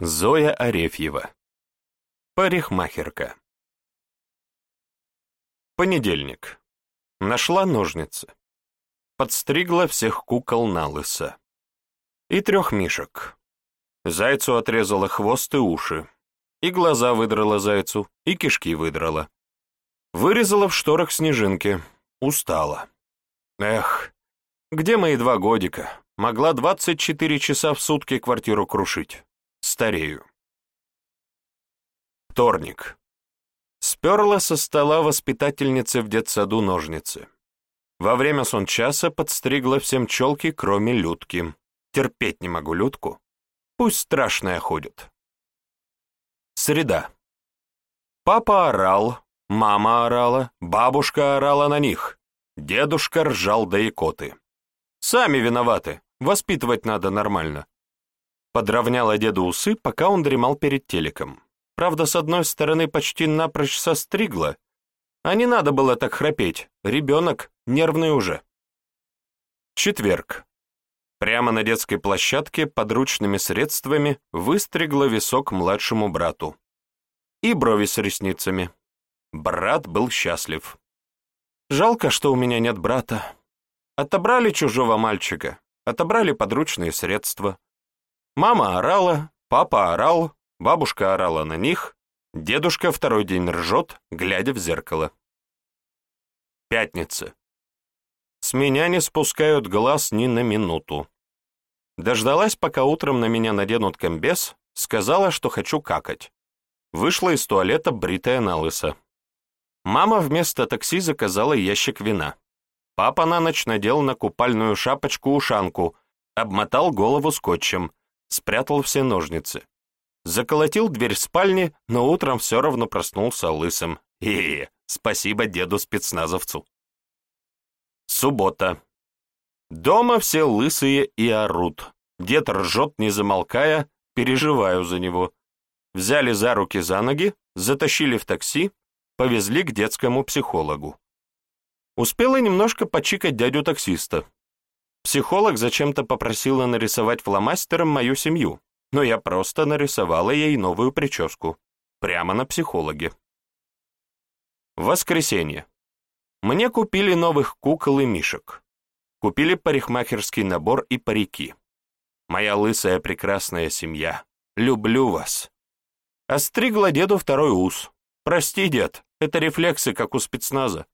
Зоя Арефьева. Парикмахерка. Понедельник. Нашла ножницы. Подстригла всех кукол на лысо. И трех мишек. Зайцу отрезала хвост и уши. И глаза выдрала зайцу, и кишки выдрала. Вырезала в шторах снежинки. Устала. Эх, где мои два годика? Могла 24 часа в сутки квартиру крушить. Старею. Вторник. Сперла со стола воспитательницы в детсаду ножницы. Во время сончаса подстригла всем челки, кроме Людки. Терпеть не могу Людку. Пусть страшная ходит. Среда. Папа орал, мама орала, бабушка орала на них. Дедушка ржал до икоты. Сами виноваты, воспитывать надо нормально. Подровняла деду усы, пока он дремал перед телеком. Правда, с одной стороны почти напрочь состригла, а не надо было так храпеть, ребенок нервный уже. Четверг. Прямо на детской площадке подручными средствами выстригла висок младшему брату. И брови с ресницами. Брат был счастлив. Жалко, что у меня нет брата. Отобрали чужого мальчика, отобрали подручные средства. Мама орала, папа орал, бабушка орала на них, дедушка второй день ржет, глядя в зеркало. Пятница. С меня не спускают глаз ни на минуту. Дождалась, пока утром на меня наденут комбез, сказала, что хочу какать. Вышла из туалета, бритая на лысо. Мама вместо такси заказала ящик вина. Папа на ночь надел на купальную шапочку-ушанку, обмотал голову скотчем, спрятал все ножницы. Заколотил дверь спальни, но утром все равно проснулся лысым. И спасибо деду-спецназовцу. Суббота. Дома все лысые и орут. Дед ржет, не замолкая, переживаю за него. Взяли за руки за ноги, затащили в такси, повезли к детскому психологу. Успела немножко почикать дядю-таксиста. Психолог зачем-то попросила нарисовать фломастером мою семью, но я просто нарисовала ей новую прическу. Прямо на психологе. Воскресенье. Мне купили новых кукол и мишек. Купили парикмахерский набор и парики. Моя лысая прекрасная семья. Люблю вас. Остригла деду второй ус. Прости, дед, это рефлексы, как у спецназа.